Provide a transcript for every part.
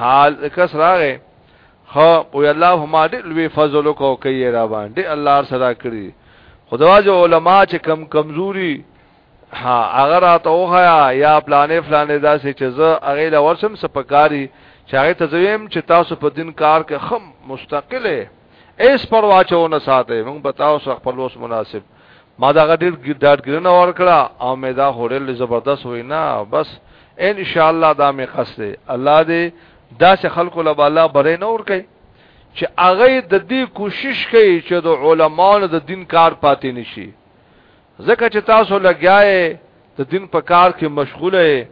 حال کس راغې خو وی الله ما دې لوی فضل کو کوي را باندې الله سره کړی خدواج علما چې کم کمزوري ها هغه راته وخیا یا پلانې فلانې داسې چې زه هغه لا ورسم سپکاري چې هغه ته زویم چې تاسو په دین کار کې خم مستقله ایس پروا چونه ساته موږ بتاو سره خپل وس مناسب ما دا غډیر ډاډګرنه ورکړه او مې دا هورل زبردست وینا بس ان شاء الله دا مې قصد الله دې دا چې خلکو له بالا بره نه ور کوي چې هغه د دې کوشش کوي چې د علماونو د دین کار پاتې نشي ځکه چې تاسو لګیاي د دین په کار کې مشغوله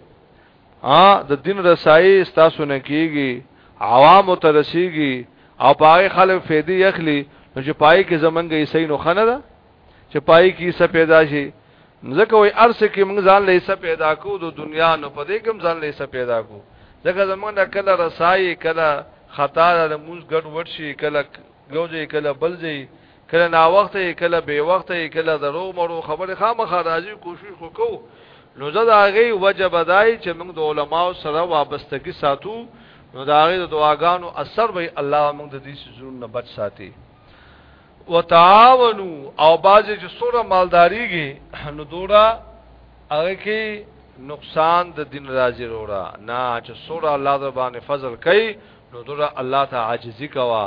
ا د دین رسایي ستاسو نه کیږي عوام ته رسیږي او پای خلک فیدی اخلي نو چې پای کې زمنګ یې صحیح نو خنه ده چې پای کې څه پیدا شي ځکه وای ارسه کې موږ ځان له څه پیدا کو د دنیا نو په دې کې ځان له څه پیدا کو ځکه زمونږ نه کله رسای کله خطا د موږ ګډ وډ شي کله ګوځي کله بلځي کله نا وخت یې کله به وخت یې کله درو مرو خبره خامخا راځي کوشش وکاو نو زه دا غي وجب دای چې موږ د علماو سره وابستګي ساتو نو دا غي د دعاګانو اثر به الله موږ د دې سيزونو نه بچ ساتي وتعاونو او بازي چې سوره مالداریږي نو دورا هغه کې نقصان د دین راځي رورا نه چې سوره الله د باندې فضل کوي نو دورا الله ته عاجزي کوا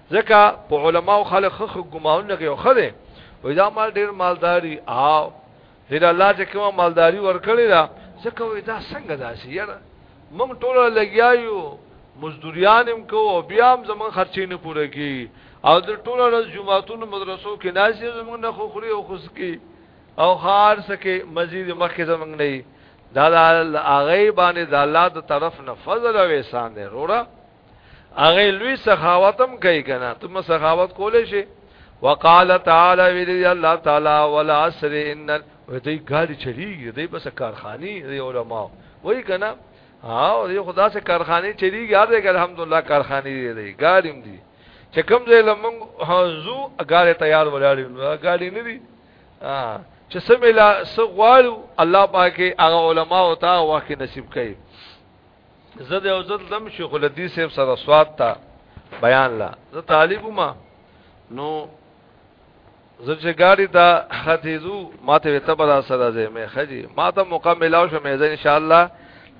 ځکه په علماو خلک خخ ګماونه کوي خو ده وې دا مال ډیر مالداري او هر الله چې کومه مالداري ورکړي دا ځکه وې دا څنګه داسي یاره موږ ټول لګیایو مزدوریان هم کو او بیا هم زمون خرچې نه پوره کی او د ټول ورځ جمعهتون مدرسو کې ناشې زمون نه خو خوري او خوس کی او خار سکه مزید مخه زمون نه دا د هغه باندې د الله د طرف نه فضل او احسان دی وروړه هغه لوی سخاوت هم کوي کنه ته سخاوت کولې شي وقال تعالی ویلی الله تعالی والعصر ان دوی ګاډي چلیږي دوی بس کارخاني دی علماء وای کنه او دی خدا سے کارخاني چلیږي هر ځای الحمدلله کارخاني دی دی ګاډي هم دي چې کوم ځای لمن حضو ګاډي تیار ولاړ ګاډي نه دي چې سملا سغوالو الله پاکه هغه علماء او تا واکه نصیب کړي زه د اوزل دم شیخ الحدیث صاحب سره سواد تا بیان لا زه طالب ما نو زه چې ګاډي ته خدیزو ماته وي تبر سره زه مې خجي ماته مکمل او شمه زه ان شاء الله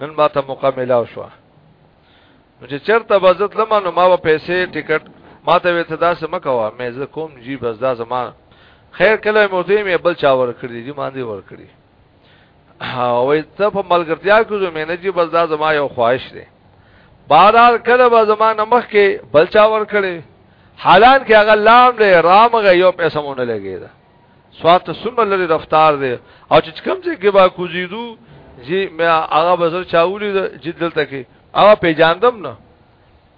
نن ماته مکمل او شو نو چې چرته بزت لمه نو ما پیسې ټیکټ ماته وي تدا سم کوا مې زه کوم جی بس دا زما خیر کله مو دې مې بل چا ور کړی جی مان دې ور کړی وای ته په ملګرتیا کې زمې نه جی بس دا زما یو خواهش دی بارار کله به زما نمخ کې بلچا ور کړي حالان کې هغه لام دی رامغه یو پیسې مونږ نه لګی دا سوات سمه لري رفتار دی او چې کوم ځای کې با کوزیدو جی مې هغه بزر چاولی جدل تکي هغه پیجاندم نه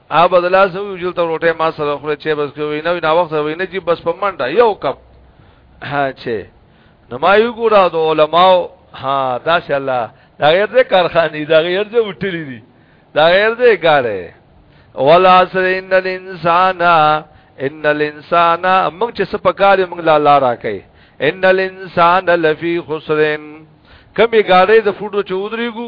ا بدلا سو یو ته روټه ما سره خو چې بس کوي نه نه وخت وي نه جی بس په منډه یو کپ ها چې نو ما یو ګورا د علماو ها دا شي الله دا غیر دې کارخانه دا غیر دې وټلی دي دا غیر دې ګاره ولا سر ان الانسان ان الانسان موږ چې سپکارې موږ لا لارا کوي ان الانسان لفی خسرن کمی ګاډې د فوټو چودريګو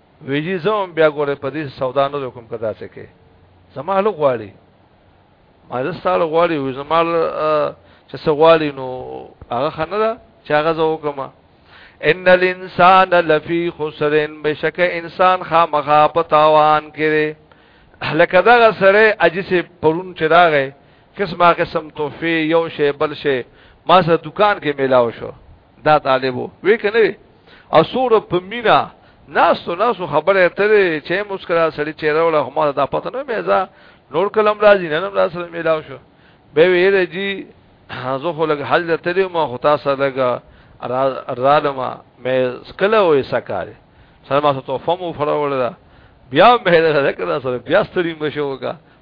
وی جی زه هم بیا ګوره په دې سودا نه کوم که داسې کې زما له غواړي ما زه ستاله غواړي وی زما چې څه غواړي نو هغه خنه ده چې هغه زه وکم ان الانسان لفی خسر بشک انسان خامخا په تاوان کړي لکه دا سره اجسه پرون چې راغی قسمه قسم توفی یو شی بل شی ما سره دکان کې میلاو شو دا طالبو وی کنه او سور په مینا ناسو ناسو خبره ترې چې مسکرا سړی چهره ولا هم دا پته نه میزا نور کلم راځي نن را سره میلاو شو به ویره جی زه خو لګ حل ترې ما خو تاسو لګ رالما مې سکله وې سکاري سره ما ته فهم فراول دا بیا مې دا ذکر سره بیا ستړي مشو کا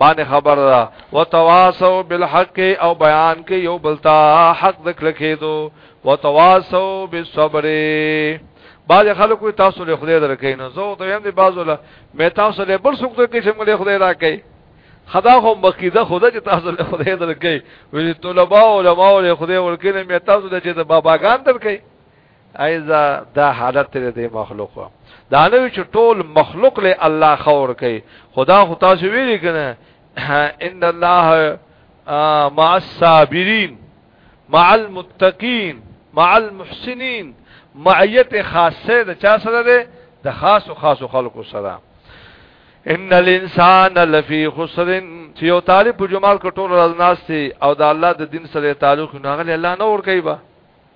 باندې خبر ده وتواصو بالحق او بیان کې یو بلتا حق ذکر کېدو وتواصو بالصبر بعض خلکو تاسو له خدای درکې نه زه ته هم دي بعضو له مې تاسو له بل څوک درکې چې مله خدای راکې خدا خو مقیده خدا چې تاسو له خدای درکې وي طلباء علماء له خدای ورکې نه مې تاسو له چې باباګان درکې ایزا دا حالت لري د مخلوق دا نه چې ټول مخلوق له الله خور کوي خدا خو تاسو ویلي کنه ان الله مع الصابرین مع المتقین مع المحسنین معیت خاصه د چا سره ده د خاص او خاص خلکو سره ان الانسان لفی خسر چې یو طالب په جمال کټول راز ناشتي او د الله د دین سره تعلق نه غلي الله نه ور کوي با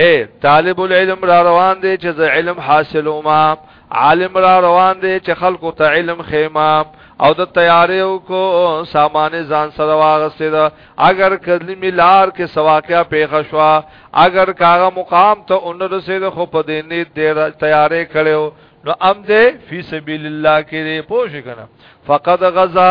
اے طالب العلم را روان دی چې زه علم حاصلوم عالم را روان دی چې خلکو ته علم خیمه او د تیاریو کو سامان ځان سره واغسته دا اگر کلی ملار کې سواقیا پیښ شوا اگر کاغه مقام ته اون رسید خو په دې نه ډیر تیارې کړو نو ام دې فی سبیل الله کې پوښ کنه فقد غزا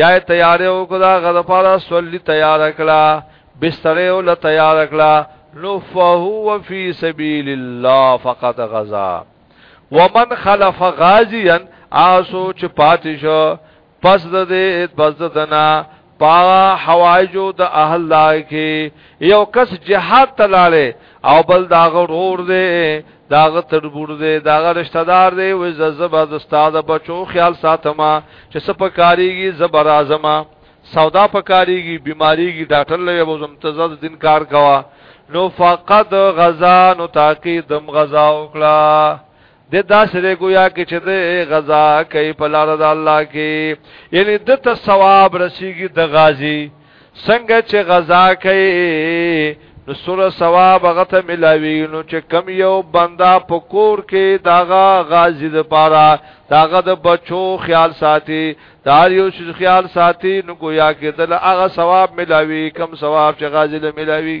یا تیارې او کدا غد پارا سولې تیار کړه بسترې او ل تیار کړه نو فهو فی سبیل الله فقط غزا ومن خلف غازیا آسو چې پاتې شو پس د دې پس دنا پا حوایجو د اهل لای کې یو کس جهاد تلاله او بل داغه رور دی داغه تربور دی داغه رشتہ دار دی و ززبا د استاد بچو خیال ساتما چې سپکاریږي زبر اعظم سودا پکاریږي بیماریږي ډاکټر لوي ابو زم تزاد دین کار کوا نو فقط غزا نو تاکي دم غزا وکړه د داسې دی گویا کې چې د غزا کوي په لار د الله کې یعنی د ته ثواب رسیږي د غازی څنګه چې غزا کوي نو سره ثواب هغه ته ملاوي نو چې کم یو بندا پکور کې داغه غازی د پاره داغه د بچو خیال ساتي دار یو شي خیال ساتي نو گویا کې دل هغه ثواب ملاوي کم ثواب چې غازی له ملاوي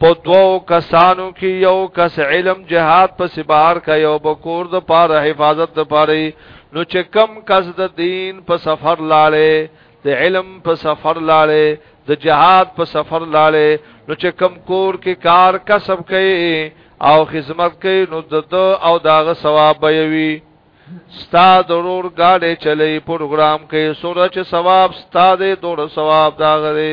په دوو کسانو کې یو کس علم جهاد په سبار کا یو بکور د پاره حفاظت د پاره نو چې کم کس د دین په سفر لاړې د علم په سفر لاړې د جهاد په سفر لاړې نو چې کم کور کې کار کسب کوي او خدمت کوي نو د او داغه ثواب به وي ستا ضرور گاڑی چلی پروگرام کې سورج ثواب ستا دې دور ثواب داغره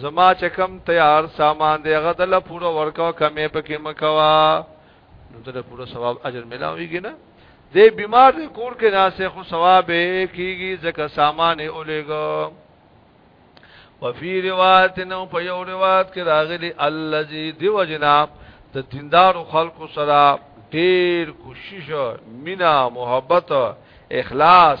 زما چې کم تیار سامان دی هغه دله پوره ورکاو کمې پکې مکوا نو دله پوره ثواب اجر ملاويږي نه دې بیمار دې کور کې ناسه خو ثواب کیږي ځکه سامان یې اولېګو وفي روایت نو په یو روایت کې راغلي الذي دیو جناب د دیندار خلکو سره ډېر کوشش مینا محبت اخلاص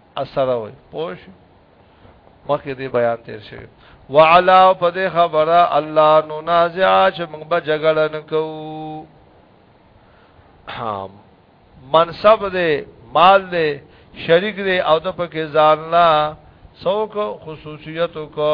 اثر وي پوه شي مخکې دې بیان تیر شوی وعلا په دې خبره الله نو نازع چې موږ به جګړه نکو منصب دې مال دې شریک دې او د پکې ځان لا څوک خصوصیت کو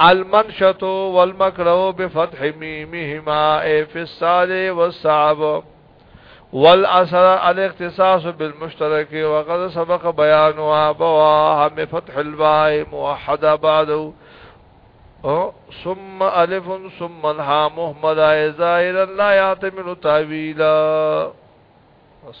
المنشط والمکرو بفتح میمهما ای فی السال والصعب والاثر الاختصاص بالمشترك وقد سبق بيانها بواها بفتح الباء موحده بعد ثم الف ثم الها مهمله ظاهرا لا يعتمد تاويلا بس